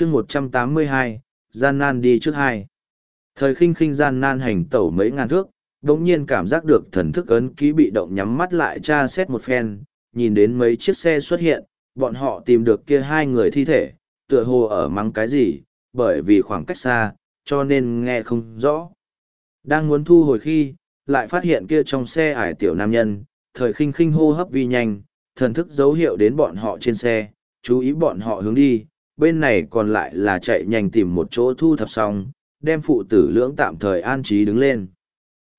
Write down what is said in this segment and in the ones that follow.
chương một trăm tám mươi hai, gian nan đi trước hai. Thời khinh khinh gian nan hành tẩu mấy ngàn thước đ ỗ n g nhiên cảm giác được thần thức ấn ký bị động nhắm mắt lại tra xét một phen, nhìn đến mấy chiếc xe xuất hiện, bọn họ tìm được kia hai người thi thể, tựa hồ ở mắng cái gì, bởi vì khoảng cách xa, cho nên nghe không rõ. Đang muốn thu hồi khi, lại phát hiện kia trong xe ải tiểu nam nhân, thời khinh khinh hô hấp vi nhanh, thần thức dấu hiệu đến bọn họ trên xe, chú ý bọn họ hướng đi bên này còn lại là chạy nhanh tìm một chỗ thu thập xong, đem phụ tử lưỡng tạm thời an trí đứng lên.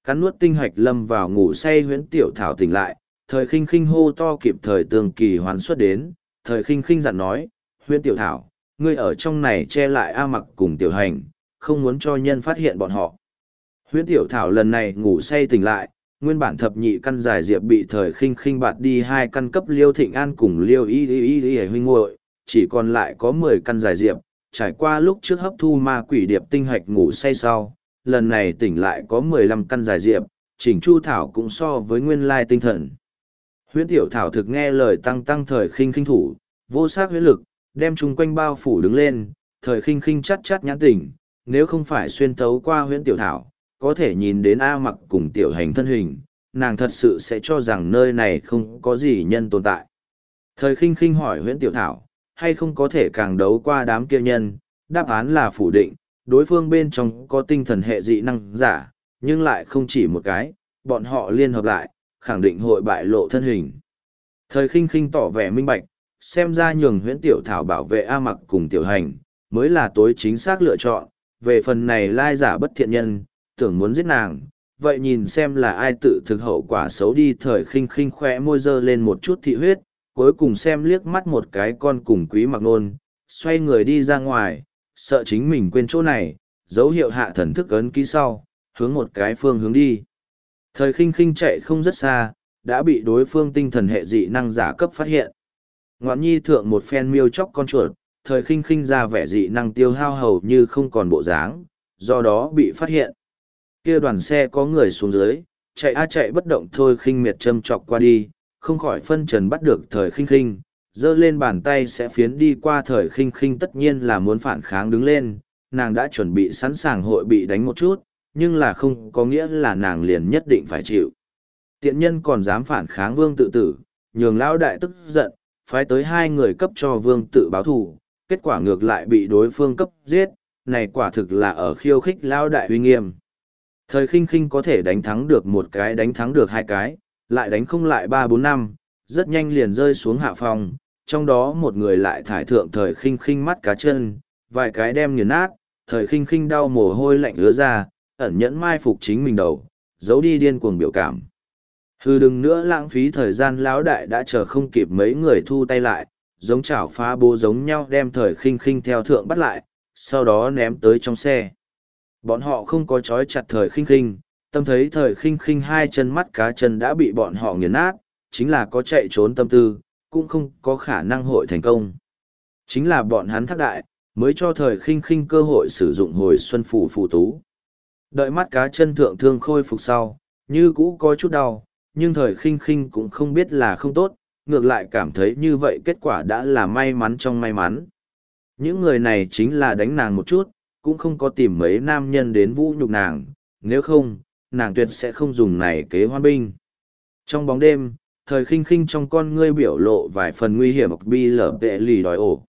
Cắn nuốt tinh hoạch lâm vào ngủ say huyễn tiểu thảo tỉnh lại, thời khinh khinh hô to kịp thời tường kỳ hoàn xuất đến, thời khinh khinh dặn nói, huyễn tiểu thảo, ngươi ở trong này che lại A mặc cùng tiểu hành, không muốn cho nhân phát hiện bọn họ. Huyễn tiểu thảo lần này ngủ say tỉnh lại, nguyên bản thập nhị căn giải diệp bị thời khinh khinh bạt đi hai căn cấp liêu thịnh an cùng liêu y y y y huynh muội chỉ còn lại có mười căn dài diệp, trải qua lúc trước hấp thu ma quỷ điệp tinh hạch ngủ say sau, lần này tỉnh lại có mười lăm căn dài diệp, chỉnh chu thảo cũng so với nguyên lai tinh thần. Huyễn tiểu thảo thực nghe lời tăng tăng thời khinh khinh thủ, vô sát huyễn lực, đem chung quanh bao phủ đứng lên, thời khinh khinh chắt chắt nhãn tỉnh, nếu không phải xuyên tấu qua huyễn tiểu thảo, có thể nhìn đến A mặc cùng tiểu hành thân hình, nàng thật sự sẽ cho rằng nơi này không có gì nhân tồn tại. Thời khinh khinh hỏi huyễn tiểu thảo, hay không có thể càng đấu qua đám kia nhân, đáp án là phủ định, đối phương bên trong có tinh thần hệ dị năng giả, nhưng lại không chỉ một cái, bọn họ liên hợp lại, khẳng định hội bại lộ thân hình. Thời khinh khinh tỏ vẻ minh bạch, xem ra nhường huyễn tiểu thảo bảo vệ A mặc cùng tiểu hành, mới là tối chính xác lựa chọn, về phần này lai giả bất thiện nhân, tưởng muốn giết nàng, vậy nhìn xem là ai tự thực hậu quả xấu đi thời khinh khinh khỏe môi dơ lên một chút thị huyết, cuối cùng xem liếc mắt một cái con cùng quý mặc nôn, xoay người đi ra ngoài, sợ chính mình quên chỗ này, dấu hiệu hạ thần thức ấn ký sau, hướng một cái phương hướng đi. Thời khinh khinh chạy không rất xa, đã bị đối phương tinh thần hệ dị năng giả cấp phát hiện. Ngoạn nhi thượng một phen miêu chóc con chuột, thời khinh khinh ra vẻ dị năng tiêu hao hầu như không còn bộ dáng, do đó bị phát hiện. Kia đoàn xe có người xuống dưới, chạy a chạy bất động thôi khinh miệt châm chọc qua đi, không khỏi phân trần bắt được thời khinh khinh, giơ lên bàn tay sẽ phiến đi qua thời khinh khinh tất nhiên là muốn phản kháng đứng lên, nàng đã chuẩn bị sẵn sàng hội bị đánh một chút, nhưng là không có nghĩa là nàng liền nhất định phải chịu. Tiện nhân còn dám phản kháng vương tự tử, nhường lão đại tức giận, phái tới hai người cấp cho vương tự báo thù, kết quả ngược lại bị đối phương cấp giết, này quả thực là ở khiêu khích lão đại uy nghiêm. Thời khinh khinh có thể đánh thắng được một cái đánh thắng được hai cái, lại đánh không lại ba bốn năm, rất nhanh liền rơi xuống hạ phòng, trong đó một người lại thải thượng thời khinh khinh mắt cá chân, vài cái đem nghiền nát, thời khinh khinh đau mồ hôi lạnh ứa ra, ẩn nhẫn mai phục chính mình đầu, giấu đi điên cuồng biểu cảm. Hư đừng nữa lãng phí thời gian lão đại đã chờ không kịp mấy người thu tay lại, giống chảo phá bố giống nhau đem thời khinh khinh theo thượng bắt lại, sau đó ném tới trong xe. Bọn họ không có chói chặt thời khinh khinh, tâm thấy thời khinh khinh hai chân mắt cá chân đã bị bọn họ nghiền nát, chính là có chạy trốn tâm tư, cũng không có khả năng hội thành công. Chính là bọn hắn thác đại, mới cho thời khinh khinh cơ hội sử dụng hồi xuân phủ phù tú. Đợi mắt cá chân thượng thương khôi phục sau, như cũ có chút đau, nhưng thời khinh khinh cũng không biết là không tốt, ngược lại cảm thấy như vậy kết quả đã là may mắn trong may mắn. Những người này chính là đánh nàng một chút, cũng không có tìm mấy nam nhân đến vũ nhục nàng, nếu không, nàng tuyệt sẽ không dùng này kế hoan binh. Trong bóng đêm, thời khinh khinh trong con ngươi biểu lộ vài phần nguy hiểm bi lở vệ lì đòi ổ.